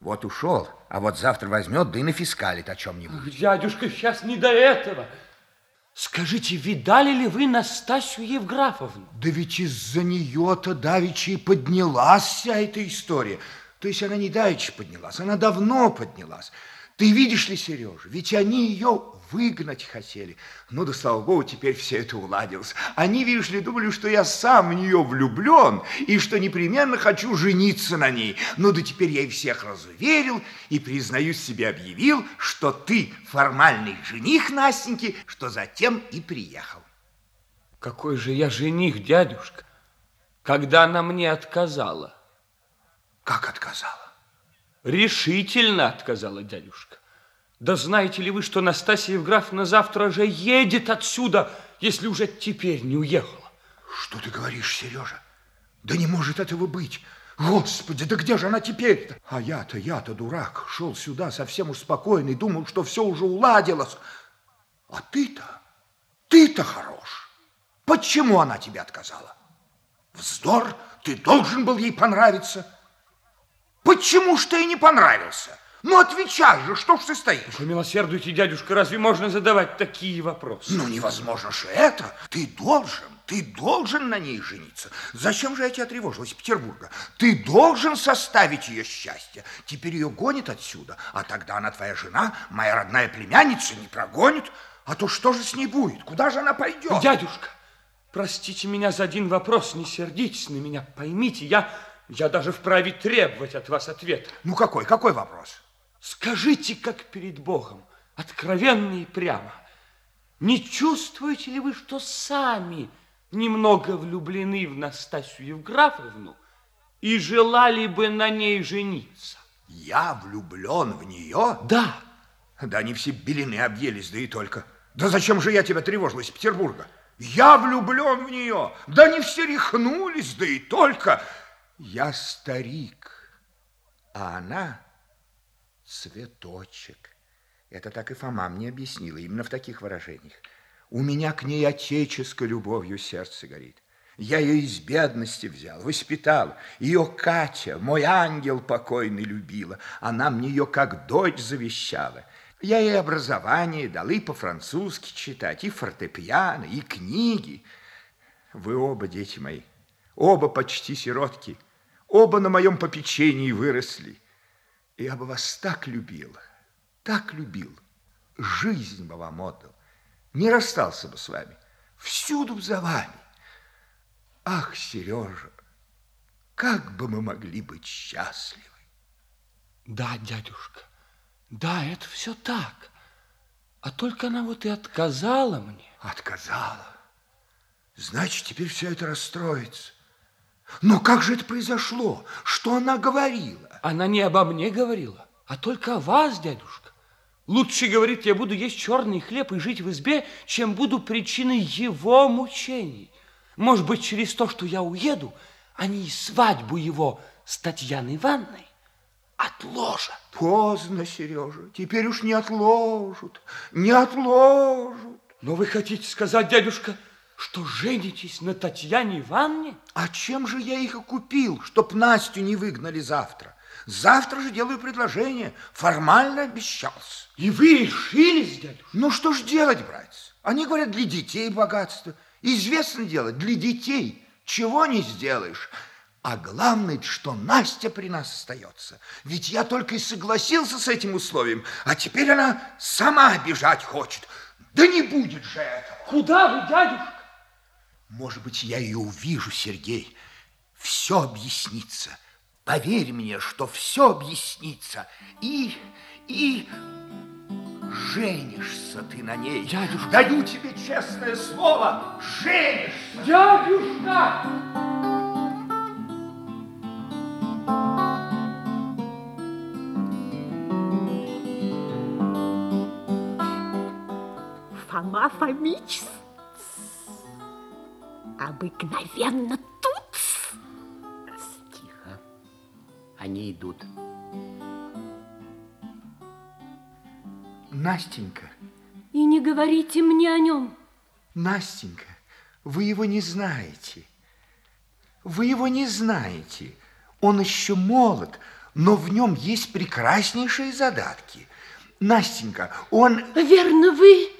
Вот ушел, а вот завтра возьмет, да и нафискалит о чем-нибудь. Дядюшка, сейчас не до этого. Скажите, видали ли вы Настасью Евграфовну? Да ведь из-за нее-то давеча и поднялась вся эта история. То есть она не давеча поднялась, она давно поднялась. Ты видишь ли, Сережа, ведь они ее выгнать хотели. Ну да, слава богу, теперь все это уладилось. Они, видишь ли, думали, что я сам в нее влюблен и что непременно хочу жениться на ней. Ну да теперь я и всех разуверил и, признаюсь себе, объявил, что ты формальный жених Настеньки, что затем и приехал. Какой же я жених, дядюшка, когда она мне отказала? Как отказала? Решительно отказала дядюшка. Да знаете ли вы, что Настасья Евграфовна завтра же едет отсюда, если уже теперь не уехала? Что ты говоришь, Сережа? Да не может этого быть. Господи, да где же она теперь-то? А я-то, я-то дурак, шел сюда совсем уж спокойный, думал, что все уже уладилось. А ты-то, ты-то хорош. Почему она тебе отказала? Вздор, ты должен был ей понравиться. Почему ж ты и не понравился? Ну, отвечай же, что ж ты стоишь? Помилосердуйте, дядюшка, разве можно задавать такие вопросы? Ну, невозможно же это. Ты должен, ты должен на ней жениться. Зачем же я тебя тревожил из Петербурга? Ты должен составить ее счастье. Теперь ее гонит отсюда, а тогда она твоя жена, моя родная племянница, не прогонит. А то что же с ней будет? Куда же она пойдет? Дядюшка, простите меня за один вопрос, не сердитесь на меня, поймите, я я даже вправе требовать от вас ответа. Ну какой, какой вопрос? Скажите, как перед Богом, откровенно и прямо, не чувствуете ли вы, что сами немного влюблены в Настасью Евграфовну и желали бы на ней жениться? Я влюблен в нее? Да. Да они все белины объелись, да и только. Да зачем же я тебя тревожил из Петербурга? Я влюблен в нее. Да они все рехнулись, да и только. Я старик, а она цветочек. Это так и Фома мне объяснила, именно в таких выражениях. У меня к ней отеческой любовью сердце горит. Я ее из бедности взял, воспитал. Ее Катя, мой ангел покойный, любила. Она мне ее как дочь завещала. Я ей образование дал и по-французски читать, и фортепиано, и книги. Вы оба, дети мои, оба почти сиротки – Оба на моем попечении выросли. Я бы вас так любил, так любил. Жизнь бы вам отдал. Не расстался бы с вами. Всюду за вами. Ах, Сережа, как бы мы могли быть счастливы. Да, дядюшка, да, это все так. А только она вот и отказала мне. Отказала? Значит, теперь все это расстроится. Но как же это произошло? Что она говорила? Она не обо мне говорила, а только о вас, дядюшка. Лучше, говорит, я буду есть черный хлеб и жить в избе, чем буду причиной его мучений. Может быть, через то, что я уеду, они и свадьбу его с Татьяной Ивановной отложат. Поздно, Сережа, теперь уж не отложат, не отложат. Но вы хотите сказать, дядюшка, что женитесь на Татьяне Ивановне? А чем же я их окупил, чтоб Настю не выгнали завтра? Завтра же делаю предложение. Формально обещался. И вы решились, дядюшка? Ну что ж делать, братец? Они говорят, для детей богатство. Известно дело, для детей. Чего не сделаешь. А главное, что Настя при нас остается. Ведь я только и согласился с этим условием, а теперь она сама бежать хочет. Да не будет же этого. Куда вы, дядюшка? Может быть, я ее увижу, Сергей. Все объяснится. Поверь мне, что все объяснится. И, и женишься ты на ней. Дядюшка. Даю тебе честное слово. Женишься. Дядюшка! Фома Фомич обыкновенно тут. Тихо. Они идут. Настенька. И не говорите мне о нем. Настенька, вы его не знаете. Вы его не знаете. Он еще молод, но в нем есть прекраснейшие задатки. Настенька, он... Верно, вы